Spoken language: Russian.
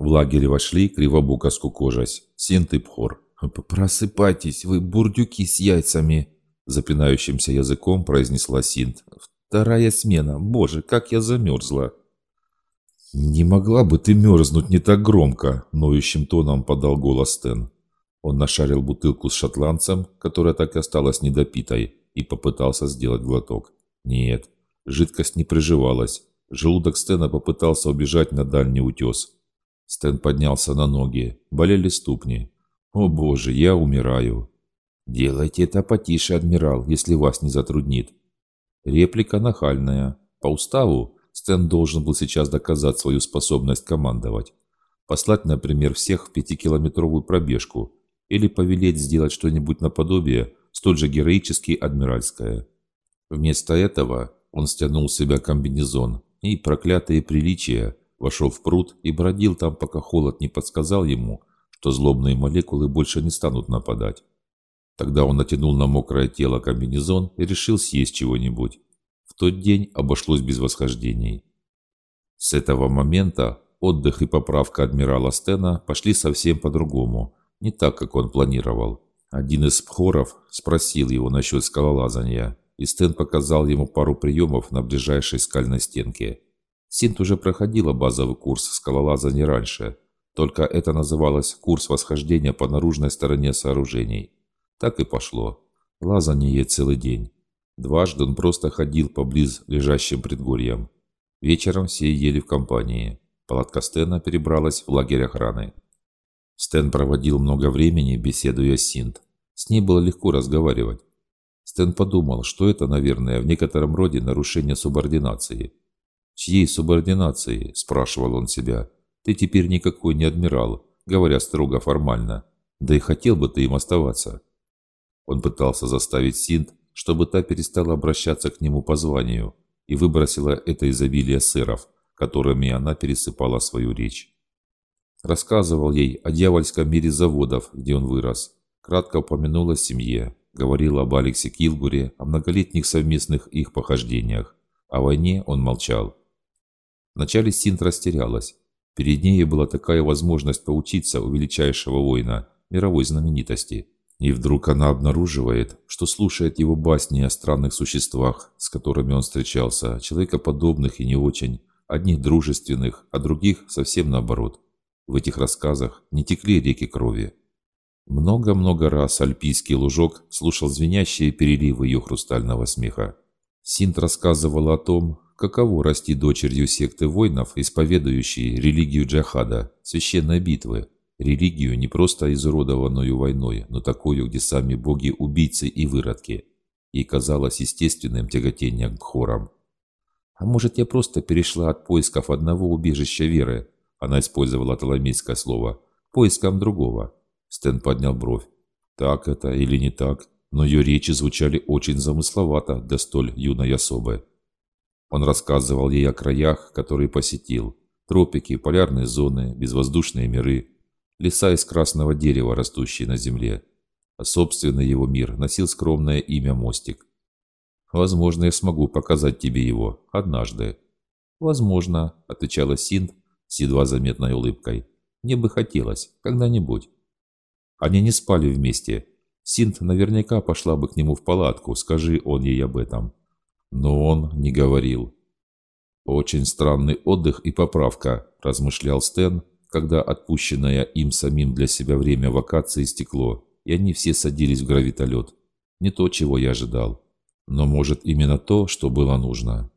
В лагере вошли, кривобоко скукожась, Синт и Пхор. «Просыпайтесь, вы бурдюки с яйцами!» Запинающимся языком произнесла Синт. «Вторая смена! Боже, как я замерзла!» «Не могла бы ты мерзнуть не так громко!» Ноющим тоном подал голос Стэн. Он нашарил бутылку с шотландцем, которая так и осталась недопитой, и попытался сделать глоток. Нет, жидкость не приживалась. Желудок Стэна попытался убежать на дальний утес. Стэн поднялся на ноги. Болели ступни. «О боже, я умираю!» «Делайте это потише, адмирал, если вас не затруднит». Реплика нахальная. По уставу Стэн должен был сейчас доказать свою способность командовать. Послать, например, всех в пятикилометровую пробежку или повелеть сделать что-нибудь наподобие столь же героически адмиральское. Вместо этого он стянул с себя комбинезон и, проклятые приличия, вошел в пруд и бродил там, пока холод не подсказал ему, что злобные молекулы больше не станут нападать. Тогда он натянул на мокрое тело комбинезон и решил съесть чего-нибудь. В тот день обошлось без восхождений. С этого момента отдых и поправка адмирала Стена пошли совсем по-другому, не так, как он планировал. Один из пхоров спросил его насчет скалолазания, и Стэн показал ему пару приемов на ближайшей скальной стенке. Синт уже проходила базовый курс скалолазания раньше, только это называлось курс восхождения по наружной стороне сооружений. Так и пошло. Лазание целый день. Дважды он просто ходил по близ лежащим предгорьям. Вечером все ели в компании. Палатка Стена перебралась в лагерь охраны. Стэн проводил много времени, беседуя с Синт. С ней было легко разговаривать. Стэн подумал, что это, наверное, в некотором роде нарушение субординации. «Чьей субординации?» – спрашивал он себя. «Ты теперь никакой не адмирал, говоря строго формально. Да и хотел бы ты им оставаться». Он пытался заставить Синт, чтобы та перестала обращаться к нему по званию и выбросила это изобилие сыров, которыми она пересыпала свою речь. Рассказывал ей о дьявольском мире заводов, где он вырос. Кратко упомянул о семье. Говорил об Алексе Килгуре, о многолетних совместных их похождениях. О войне он молчал. Вначале Синт растерялась. Перед ней была такая возможность поучиться у величайшего воина, мировой знаменитости. И вдруг она обнаруживает, что слушает его басни о странных существах, с которыми он встречался, человекоподобных и не очень, одних дружественных, а других совсем наоборот. В этих рассказах не текли реки крови. Много-много раз альпийский лужок слушал звенящие переливы ее хрустального смеха. Синт рассказывала о том, каково расти дочерью секты воинов, исповедующей религию джахада, священной битвы, религию не просто изуродованную войной, но такую, где сами боги убийцы и выродки. Ей казалось естественным тяготение к хорам. А может, я просто перешла от поисков одного убежища веры она использовала толомейское слово. «Поиском другого». Стэн поднял бровь. Так это или не так, но ее речи звучали очень замысловато для столь юной особы. Он рассказывал ей о краях, которые посетил. Тропики, полярные зоны, безвоздушные миры, леса из красного дерева, растущие на земле. А собственный его мир носил скромное имя Мостик. «Возможно, я смогу показать тебе его. Однажды». «Возможно», — отвечала Синт, с едва заметной улыбкой. «Мне бы хотелось, когда-нибудь». Они не спали вместе. Синт наверняка пошла бы к нему в палатку, скажи он ей об этом. Но он не говорил. «Очень странный отдых и поправка», – размышлял Стэн, когда отпущенное им самим для себя время вакации стекло, и они все садились в гравитолет. Не то, чего я ожидал. Но, может, именно то, что было нужно.